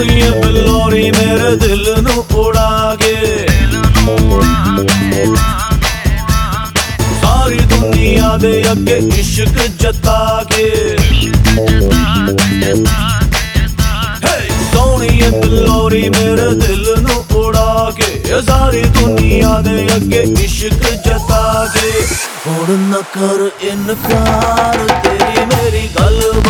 ਦੀਆਂ ਬਲੋਰੀ ਮੇਰੇ ਦਿਲ ਨੂੰ ਉਡਾ ਕੇ ਸਾਰੀ ਦੁਨੀਆ ਦੇ ਅੱਗੇ ਇਸ਼ਕ ਜਤਾ ਕੇ ਬਲੋਰੀ ਮੇਰੇ ਦਿਲ ਨੂੰ ਉਡਾ ਸਾਰੀ ਦੁਨੀਆ ਦੇ ਅੱਗੇ ਇਸ਼ਕ ਜਤਾ ਕੇ ਕਰ ਇਨਕਾਰ, ਤੇਰੀ ਮੇਰੀ ਗੱਲ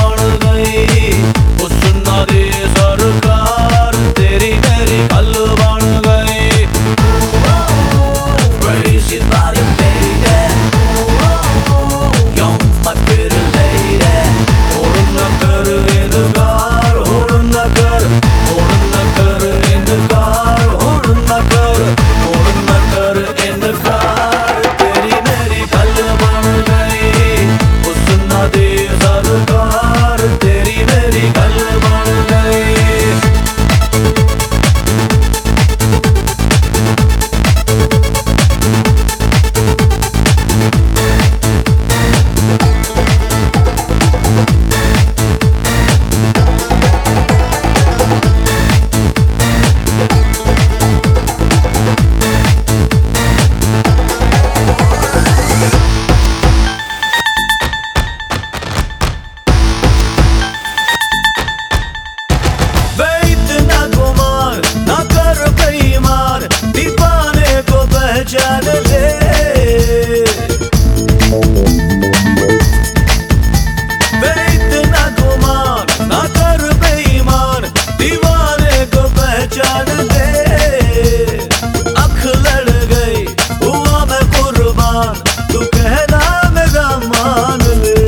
जान ले इतना को पहचान ले अख लड़ गई, हुआ मैं कुर्बान, तू कहना मेरा मान ले।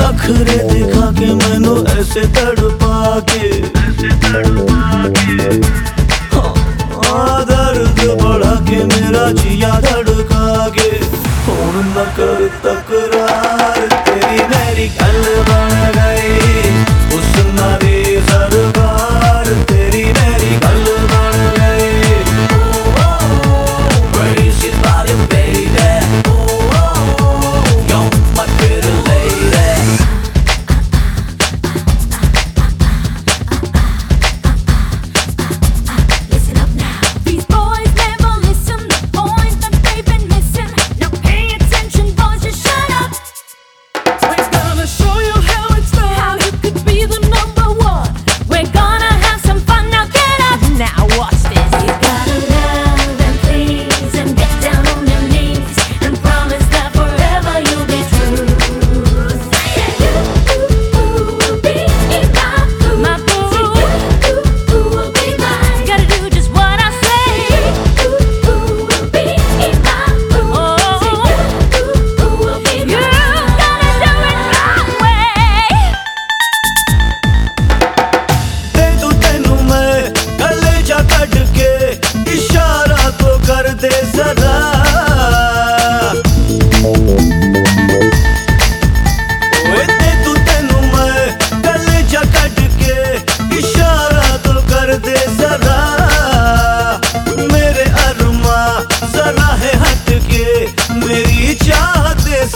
नखरे दिखा के मैनू ऐसे तड़पा के ऐसे तड़पा के। न कर तकरार तेरी मेरी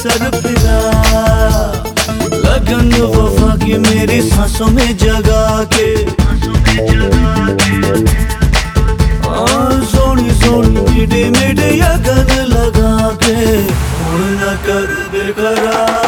सर फिरा लगन वफा की मेरी सांसों में जगा के। सोनी सोनी मीठे मीठे लगा के। कर